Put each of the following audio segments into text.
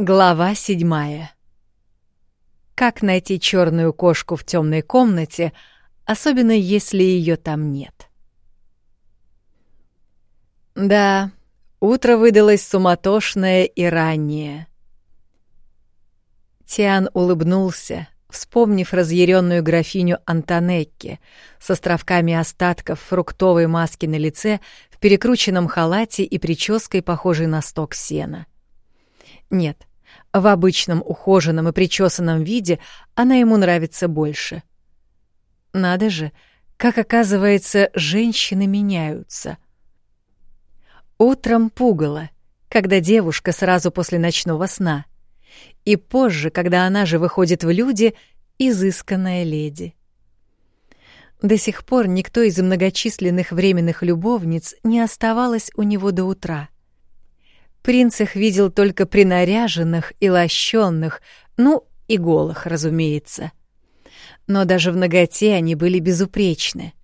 Глава седьмая. Как найти черную кошку в темной комнате, особенно если ее там нет? Да, утро выдалось суматошное и раннее. Тиан улыбнулся, вспомнив разъяренную графиню Антонекки с островками остатков фруктовой маски на лице в перекрученном халате и прической, похожей на сток сена. Нет, в обычном ухоженном и причесанном виде она ему нравится больше. Надо же, как оказывается, женщины меняются. Утром пугало, когда девушка сразу после ночного сна, и позже, когда она же выходит в люди, изысканная леди. До сих пор никто из многочисленных временных любовниц не оставалась у него до утра — Принц их видел только принаряженных и лощенных, ну, и голых, разумеется. Но даже в ноготе они были безупречны.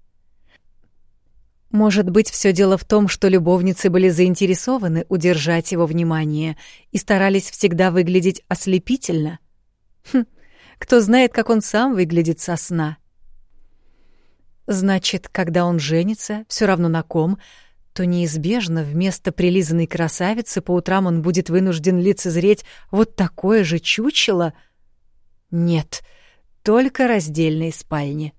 Может быть, все дело в том, что любовницы были заинтересованы удержать его внимание и старались всегда выглядеть ослепительно? Хм, кто знает, как он сам выглядит со сна. Значит, когда он женится, все равно на ком — то неизбежно вместо прилизанной красавицы по утрам он будет вынужден лицезреть вот такое же чучело? Нет, только раздельные спальни.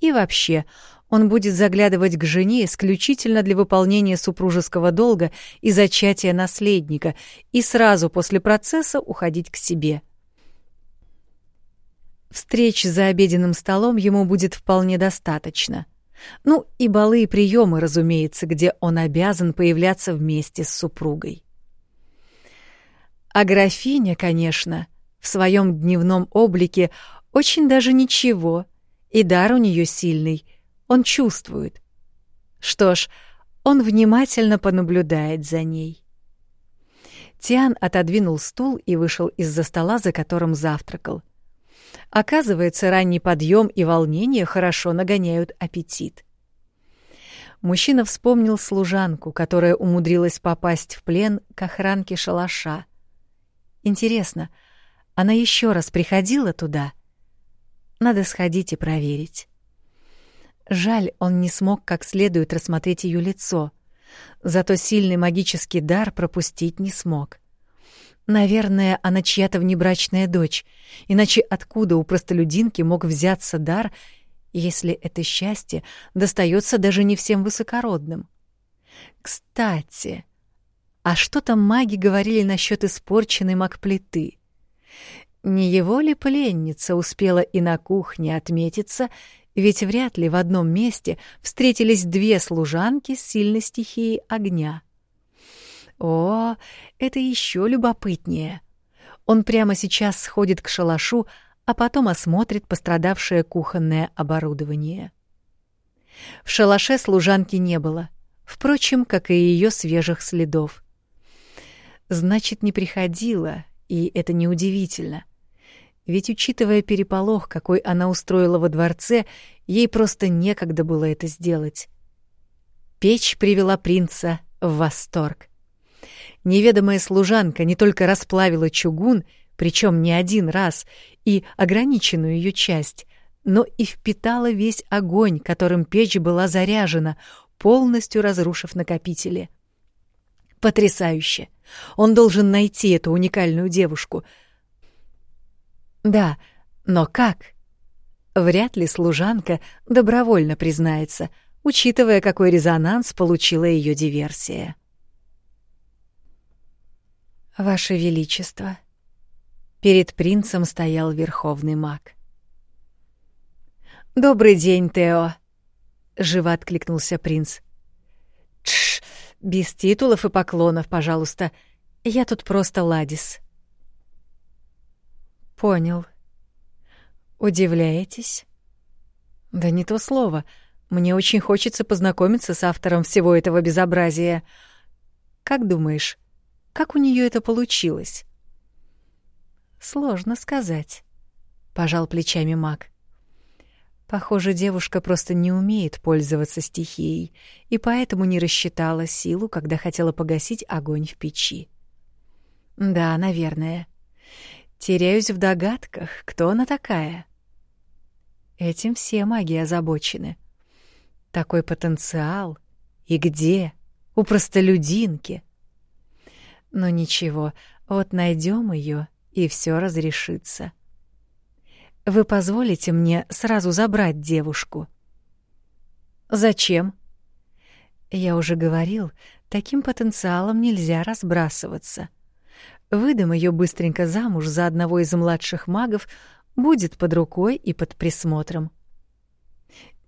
И вообще, он будет заглядывать к жене исключительно для выполнения супружеского долга и зачатия наследника, и сразу после процесса уходить к себе. Встреч за обеденным столом ему будет вполне достаточно — ну и балы и приемы, разумеется, где он обязан появляться вместе с супругой. А графиня, конечно, в своем дневном облике очень даже ничего, и дар у нее сильный, он чувствует. Что ж, он внимательно понаблюдает за ней. Тиан отодвинул стул и вышел из-за стола, за которым завтракал. Оказывается, ранний подъем и волнение хорошо нагоняют аппетит. Мужчина вспомнил служанку, которая умудрилась попасть в плен к охранке шалаша. Интересно, она еще раз приходила туда? Надо сходить и проверить. Жаль, он не смог как следует рассмотреть ее лицо. Зато сильный магический дар пропустить не смог. Наверное, она чья-то внебрачная дочь, иначе откуда у простолюдинки мог взяться дар, если это счастье достается даже не всем высокородным? Кстати, а что там маги говорили насчет испорченной магплиты? Не его ли пленница успела и на кухне отметиться, ведь вряд ли в одном месте встретились две служанки с сильной стихией огня. О, это еще любопытнее. Он прямо сейчас сходит к шалашу, а потом осмотрит пострадавшее кухонное оборудование. В шалаше служанки не было, впрочем, как и ее свежих следов. Значит, не приходила, и это неудивительно. Ведь, учитывая переполох, какой она устроила во дворце, ей просто некогда было это сделать. Печь привела принца в восторг. Неведомая служанка не только расплавила чугун, причем не один раз, и ограниченную ее часть, но и впитала весь огонь, которым печь была заряжена, полностью разрушив накопители. Потрясающе! Он должен найти эту уникальную девушку. Да, но как? Вряд ли служанка добровольно признается, учитывая, какой резонанс получила ее диверсия. «Ваше Величество!» Перед принцем стоял верховный маг. «Добрый день, Тео!» — живо откликнулся принц. «Тш, без титулов и поклонов, пожалуйста. Я тут просто Ладис». «Понял. Удивляетесь?» «Да не то слово. Мне очень хочется познакомиться с автором всего этого безобразия. Как думаешь, как у нее это получилось? Сложно сказать, пожал плечами Мак. Похоже, девушка просто не умеет пользоваться стихией и поэтому не рассчитала силу, когда хотела погасить огонь в печи. Да, наверное. Теряюсь в догадках, кто она такая. Этим все маги озабочены. Такой потенциал. И где? У простолюдинки. Но ничего, вот найдем ее, и все разрешится. Вы позволите мне сразу забрать девушку? Зачем? Я уже говорил, таким потенциалом нельзя разбрасываться. Выдам ее быстренько замуж за одного из младших магов, будет под рукой и под присмотром.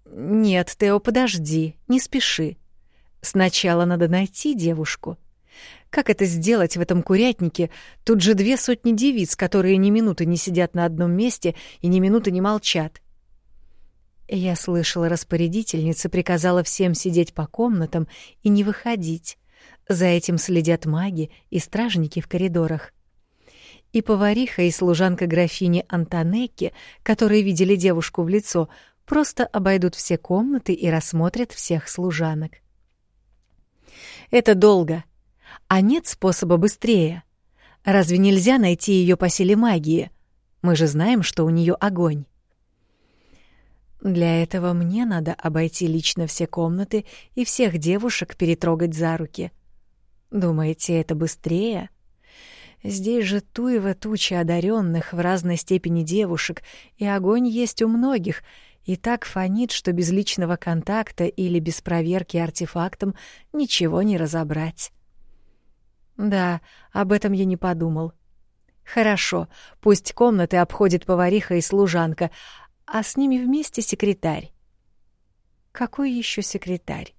Нет, Тео, подожди, не спеши. Сначала надо найти девушку. Как это сделать в этом курятнике? Тут же две сотни девиц, которые ни минуты не сидят на одном месте и ни минуты не молчат. Я слышала, распорядительница приказала всем сидеть по комнатам и не выходить. За этим следят маги и стражники в коридорах. И повариха, и служанка графини Антонекки, которые видели девушку в лицо, просто обойдут все комнаты и рассмотрят всех служанок. Это долго. А нет способа быстрее. Разве нельзя найти ее по силе магии? Мы же знаем, что у нее огонь. Для этого мне надо обойти лично все комнаты и всех девушек перетрогать за руки. Думаете, это быстрее? Здесь же туева туча одаренных в разной степени девушек, и огонь есть у многих, и так фонит, что без личного контакта или без проверки артефактом ничего не разобрать. Да, об этом я не подумал. Хорошо, пусть комнаты обходит повариха и служанка, а с ними вместе секретарь. Какой еще секретарь?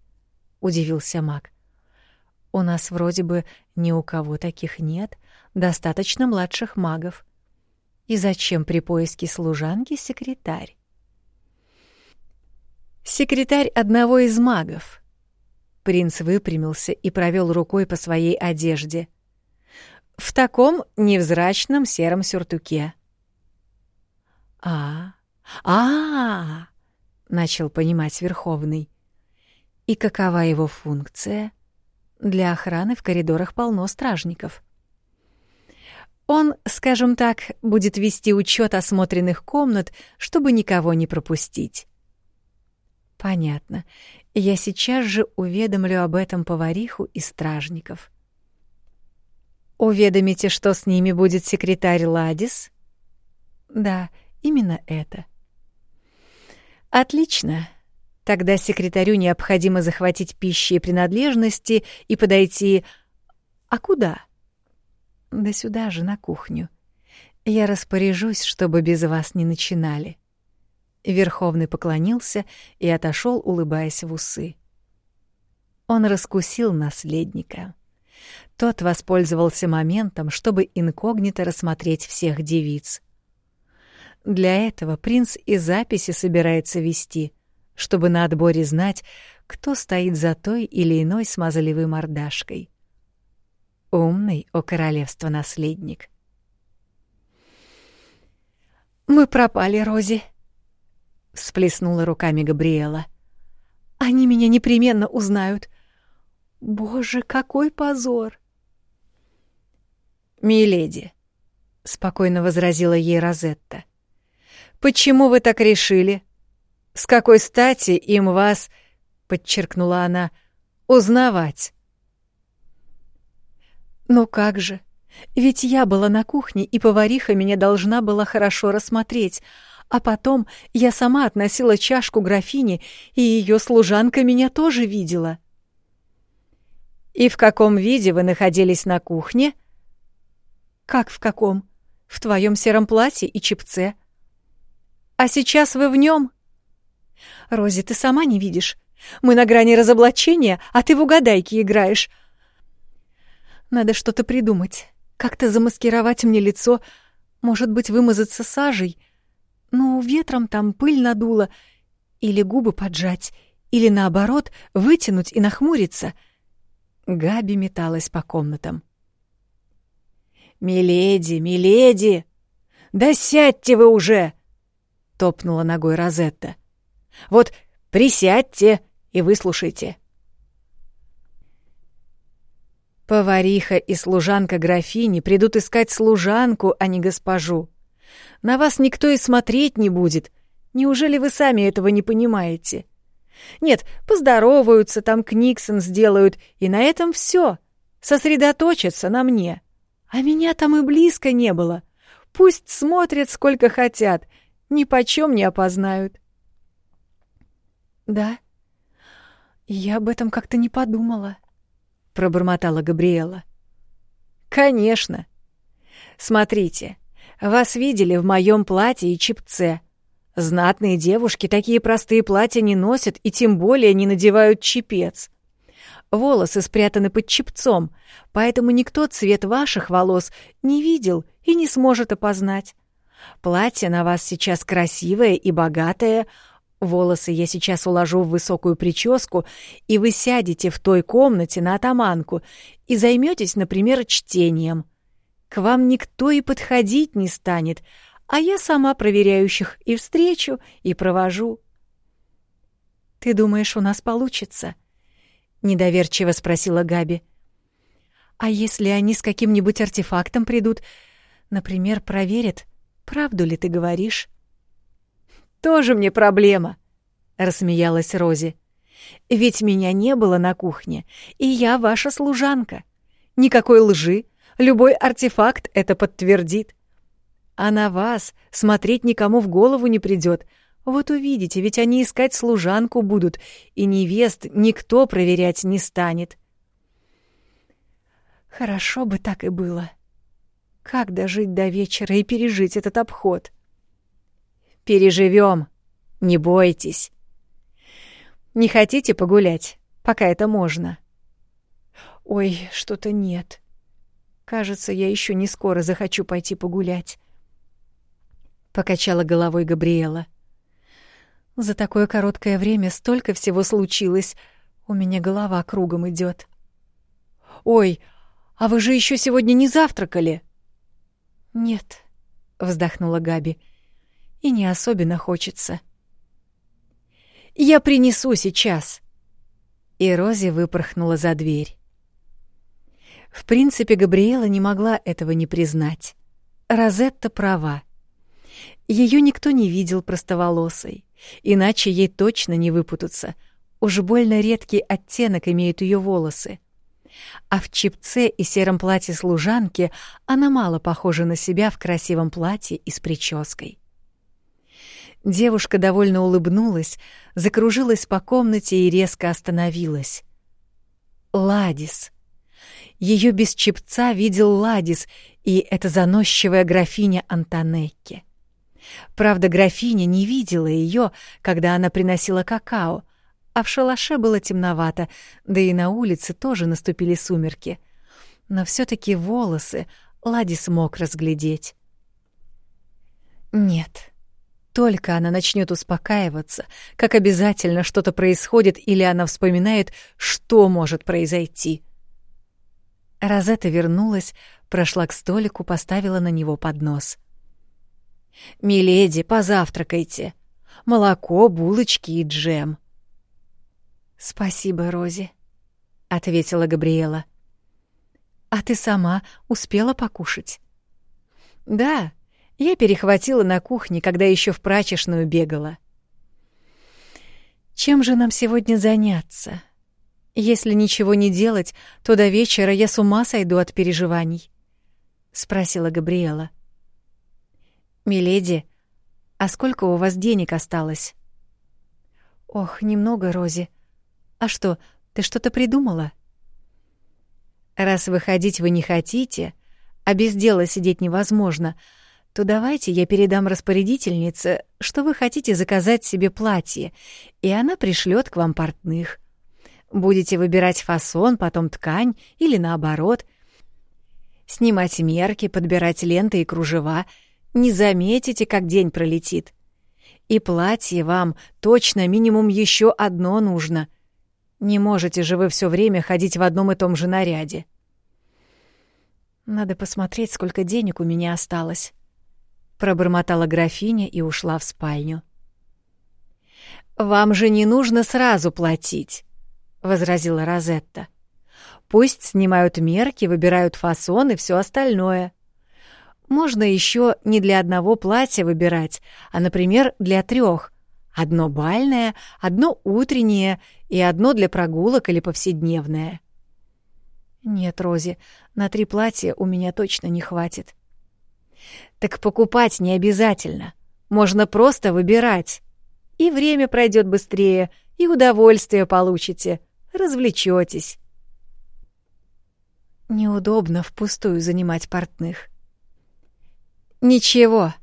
удивился Мак. У нас вроде бы ни у кого таких нет, достаточно младших магов. И зачем при поиске служанки секретарь? Секретарь одного из магов. Принц выпрямился и провел рукой по своей одежде. В таком невзрачном сером сюртуке. А, а, начал понимать Верховный. И какова его функция? Для охраны в коридорах полно стражников. Он, скажем так, будет вести учет осмотренных комнат, чтобы никого не пропустить. Понятно. Я сейчас же уведомлю об этом повариху и стражников. Уведомите, что с ними будет секретарь Ладис? Да, именно это. Отлично. Тогда секретарю необходимо захватить пищи и принадлежности и подойти... А куда? Да сюда же, на кухню. Я распоряжусь, чтобы без вас не начинали. Верховный поклонился и отошел, улыбаясь в усы. Он раскусил наследника. Тот воспользовался моментом, чтобы инкогнито рассмотреть всех девиц — для этого принц и записи собирается вести, чтобы на отборе знать, кто стоит за той или иной смазливой мордашкой. Умный, о королевство наследник. «Мы пропали, Рози», — всплеснула руками Габриэла. «Они меня непременно узнают. Боже, какой позор!» «Миледи», — спокойно возразила ей Розетта, — Почему вы так решили? С какой стати им вас, подчеркнула она, узнавать? Ну как же? Ведь я была на кухне, и повариха меня должна была хорошо рассмотреть, а потом я сама относила чашку графине, и ее служанка меня тоже видела. И в каком виде вы находились на кухне? Как в каком? В твоем сером платье и чепце. А сейчас вы в нем? Рози, ты сама не видишь. Мы на грани разоблачения, а ты в угадайки играешь. Надо что-то придумать. Как-то замаскировать мне лицо. Может быть, вымазаться сажей. Ну, ветром там пыль надуло. Или губы поджать. Или, наоборот, вытянуть и нахмуриться. Габи металась по комнатам. «Миледи, миледи! Да сядьте вы уже!» — топнула ногой Розетта. «Вот присядьте и выслушайте». Повариха и служанка графини придут искать служанку, а не госпожу. На вас никто и смотреть не будет. Неужели вы сами этого не понимаете? Нет, поздороваются, там книксон сделают, и на этом все. Сосредоточатся на мне. А меня там и близко не было. Пусть смотрят сколько хотят, ни почем не опознают. Да, я об этом как-то не подумала, пробормотала Габриэла. Конечно. Смотрите, вас видели в моем платье и чипце. Знатные девушки такие простые платья не носят и тем более не надевают чепец. Волосы спрятаны под чепцом, поэтому никто цвет ваших волос не видел и не сможет опознать. Платье на вас сейчас красивое и богатое, волосы я сейчас уложу в высокую прическу, и вы сядете в той комнате на атаманку и займетесь, например, чтением. К вам никто и подходить не станет, а я сама проверяющих и встречу, и провожу. «Ты думаешь, у нас получится?» — недоверчиво спросила Габи. «А если они с каким-нибудь артефактом придут, например, проверят, правду ли ты говоришь?» «Тоже мне проблема», — рассмеялась Рози. «Ведь меня не было на кухне, и я ваша служанка. Никакой лжи, любой артефакт это подтвердит. А на вас смотреть никому в голову не придет. Вот увидите, ведь они искать служанку будут, и невест никто проверять не станет. Хорошо бы так и было. Как дожить до вечера и пережить этот обход? Переживем, не бойтесь. Не хотите погулять, пока это можно? Ой, что-то нет. Кажется, я еще не скоро захочу пойти погулять покачала головой Габриэла. За такое короткое время столько всего случилось. У меня голова кругом идет. Ой, а вы же еще сегодня не завтракали? Нет, вздохнула Габи. И не особенно хочется. Я принесу сейчас. И Рози выпорхнула за дверь. В принципе, Габриэла не могла этого не признать. Розетта права. Ее никто не видел простоволосой, иначе ей точно не выпутаться. Уж больно редкий оттенок имеют ее волосы. А в чипце и сером платье служанки она мало похожа на себя в красивом платье и с прической. Девушка довольно улыбнулась, закружилась по комнате и резко остановилась. Ладис. Ее без чепца видел Ладис и эта заносчивая графиня Антонекки. Правда, графиня не видела ее, когда она приносила какао, а в шалаше было темновато, да и на улице тоже наступили сумерки. Но все таки волосы Лади смог разглядеть. Нет. Только она начнет успокаиваться, как обязательно что-то происходит или она вспоминает, что может произойти. Розетта вернулась, прошла к столику, поставила на него поднос. «Миледи, позавтракайте. Молоко, булочки и джем». «Спасибо, Рози», — ответила Габриэла. «А ты сама успела покушать?» «Да, я перехватила на кухне, когда еще в прачечную бегала». «Чем же нам сегодня заняться? Если ничего не делать, то до вечера я с ума сойду от переживаний», — спросила Габриэла. — «Миледи, а сколько у вас денег осталось?» «Ох, немного, Рози. А что, ты что-то придумала?» «Раз выходить вы не хотите, а без дела сидеть невозможно, то давайте я передам распорядительнице, что вы хотите заказать себе платье, и она пришлет к вам портных. Будете выбирать фасон, потом ткань или наоборот, снимать мерки, подбирать ленты и кружева — не заметите, как день пролетит. И платье вам точно минимум еще одно нужно. Не можете же вы все время ходить в одном и том же наряде. Надо посмотреть, сколько денег у меня осталось. Пробормотала графиня и ушла в спальню. «Вам же не нужно сразу платить», — возразила Розетта. Пусть снимают мерки, выбирают фасон и все остальное. Можно еще не для одного платья выбирать, а, например, для трех. Одно бальное, одно утреннее и одно для прогулок или повседневное. Нет, Рози, на три платья у меня точно не хватит. Так покупать не обязательно. Можно просто выбирать. И время пройдет быстрее, и удовольствие получите, развлечетесь. Неудобно впустую занимать портных. Ничего,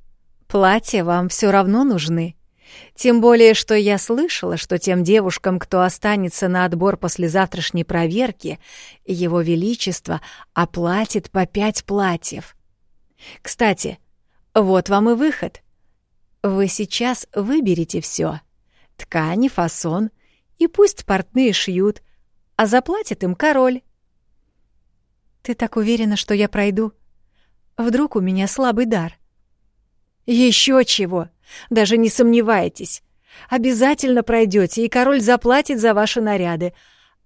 платья вам все равно нужны. Тем более, что я слышала, что тем девушкам, кто останется на отбор после завтрашней проверки, Его Величество оплатит по пять платьев. Кстати, вот вам и выход. Вы сейчас выберете все: ткани, фасон, и пусть портные шьют, а заплатит им король. Ты так уверена, что я пройду? Вдруг у меня слабый дар? Еще чего! Даже не сомневайтесь. Обязательно пройдете, и король заплатит за ваши наряды.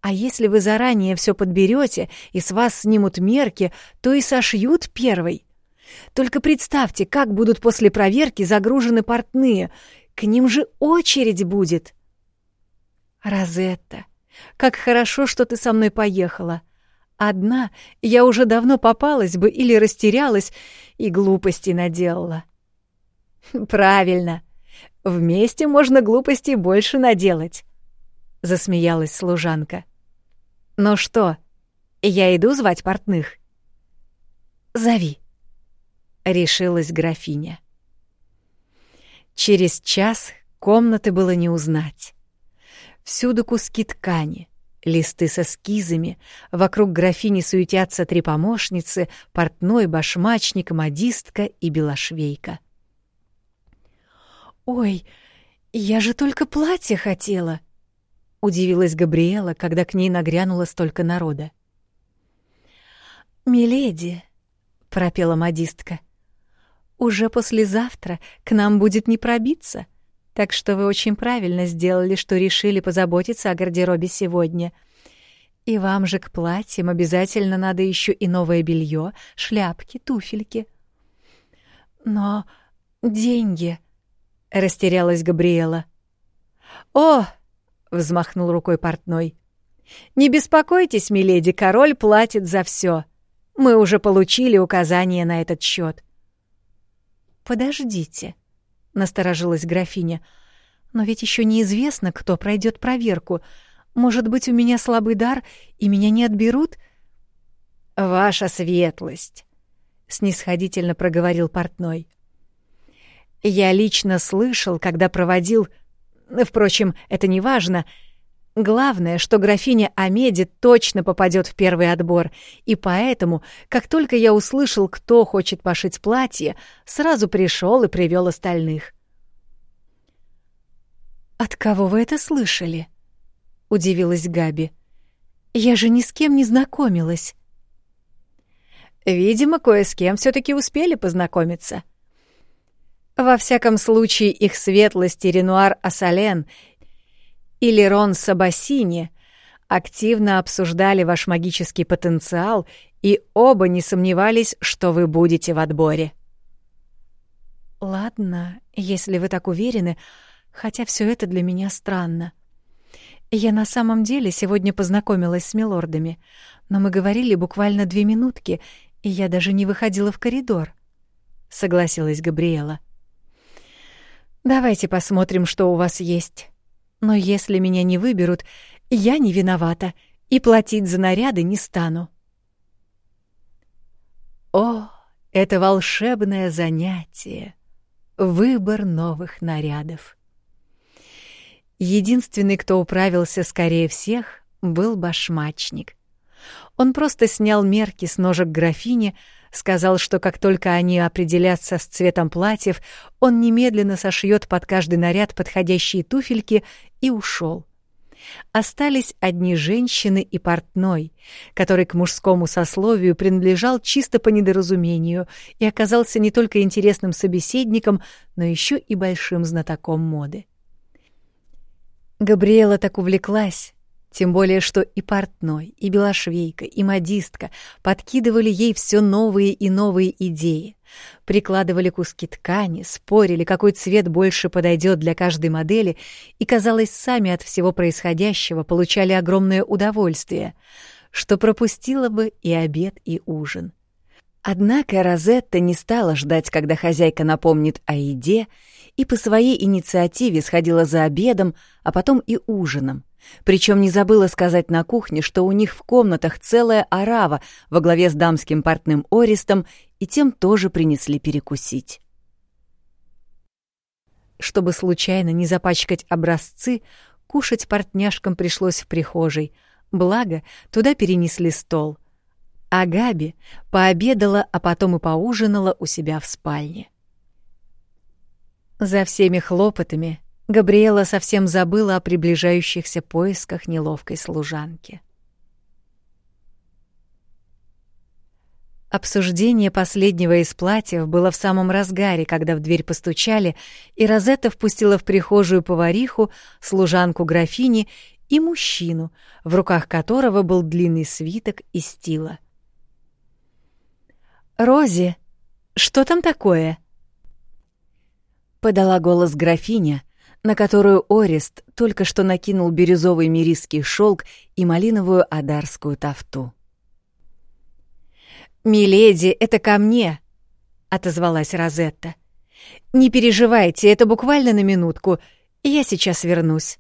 А если вы заранее все подберете и с вас снимут мерки, то и сошьют первый. Только представьте, как будут после проверки загружены портные. К ним же очередь будет. Розетта, как хорошо, что ты со мной поехала. Одна я уже давно попалась бы или растерялась и глупости наделала. Правильно. Вместе можно глупостей больше наделать, засмеялась служанка. Ну что, я иду звать портных. Зови, решилась графиня. Через час комнаты было не узнать. Всюду куски ткани, листы с эскизами, вокруг графини суетятся три помощницы, портной, башмачник, модистка и белошвейка. «Ой, я же только платье хотела!» — удивилась Габриэла, когда к ней нагрянуло столько народа. «Миледи», — пропела модистка, — «уже послезавтра к нам будет не пробиться, так что вы очень правильно сделали, что решили позаботиться о гардеробе сегодня. И вам же к платьям обязательно надо еще и новое белье, шляпки, туфельки». «Но деньги...» растерялась Габриэла. О, взмахнул рукой портной. Не беспокойтесь, миледи, король платит за все. Мы уже получили указания на этот счет. Подождите, насторожилась графиня. Но ведь еще неизвестно, кто пройдет проверку. Может быть, у меня слабый дар, и меня не отберут? Ваша светлость, снисходительно проговорил портной. Я лично слышал, когда проводил... Впрочем, это не важно. Главное, что графиня Амеди точно попадет в первый отбор, и поэтому, как только я услышал, кто хочет пошить платье, сразу пришел и привел остальных. «От кого вы это слышали?» — удивилась Габи. «Я же ни с кем не знакомилась». «Видимо, кое с кем все таки успели познакомиться», во всяком случае, их светлости Ренуар Ассален или Рон Сабасини активно обсуждали ваш магический потенциал и оба не сомневались, что вы будете в отборе. Ладно, если вы так уверены, хотя все это для меня странно. Я на самом деле сегодня познакомилась с милордами, но мы говорили буквально две минутки, и я даже не выходила в коридор, — согласилась Габриэла. — Давайте посмотрим, что у вас есть. Но если меня не выберут, я не виновата и платить за наряды не стану. О, это волшебное занятие — выбор новых нарядов. Единственный, кто управился скорее всех, был башмачник. Он просто снял мерки с ножек графини, Сказал, что как только они определятся с цветом платьев, он немедленно сошьет под каждый наряд подходящие туфельки и ушел. Остались одни женщины и портной, который к мужскому сословию принадлежал чисто по недоразумению и оказался не только интересным собеседником, но еще и большим знатоком моды. Габриэла так увлеклась Тем более, что и портной, и белошвейка, и модистка подкидывали ей все новые и новые идеи. Прикладывали куски ткани, спорили, какой цвет больше подойдет для каждой модели, и, казалось, сами от всего происходящего получали огромное удовольствие, что пропустило бы и обед, и ужин. Однако Розетта не стала ждать, когда хозяйка напомнит о еде, и по своей инициативе сходила за обедом, а потом и ужином — причем не забыла сказать на кухне, что у них в комнатах целая орава во главе с дамским портным Ористом, и тем тоже принесли перекусить. Чтобы случайно не запачкать образцы, кушать портняшкам пришлось в прихожей, благо туда перенесли стол. А Габи пообедала, а потом и поужинала у себя в спальне. За всеми хлопотами Габриэла совсем забыла о приближающихся поисках неловкой служанки. Обсуждение последнего из платьев было в самом разгаре, когда в дверь постучали, и Розетта впустила в прихожую повариху, служанку графини и мужчину, в руках которого был длинный свиток из стила. «Рози, что там такое?» Подала голос графиня — на которую Орест только что накинул бирюзовый мирийский шелк и малиновую адарскую тафту. «Миледи, это ко мне!» — отозвалась Розетта. «Не переживайте, это буквально на минутку. Я сейчас вернусь».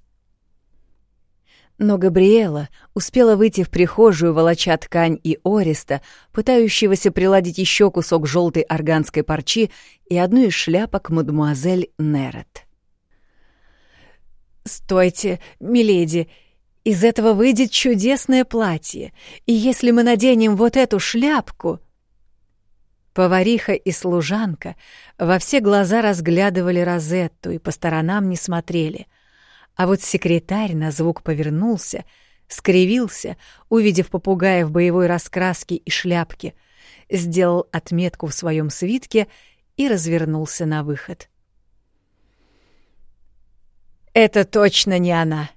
Но Габриэла успела выйти в прихожую, волоча ткань и Ореста, пытающегося приладить еще кусок желтой органской парчи и одну из шляпок мадемуазель Нерет. «Стойте, миледи, из этого выйдет чудесное платье, и если мы наденем вот эту шляпку...» Повариха и служанка во все глаза разглядывали Розетту и по сторонам не смотрели, а вот секретарь на звук повернулся, скривился, увидев попугая в боевой раскраске и шляпке, сделал отметку в своем свитке и развернулся на выход. — это точно не она.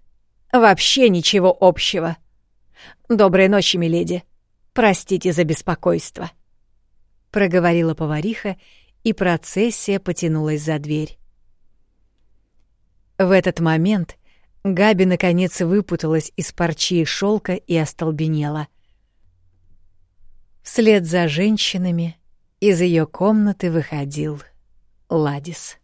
Вообще ничего общего. Доброй ночи, миледи. Простите за беспокойство. Проговорила повариха, и процессия потянулась за дверь. В этот момент Габи наконец выпуталась из парчи и шелка и остолбенела. Вслед за женщинами из ее комнаты выходил Ладис.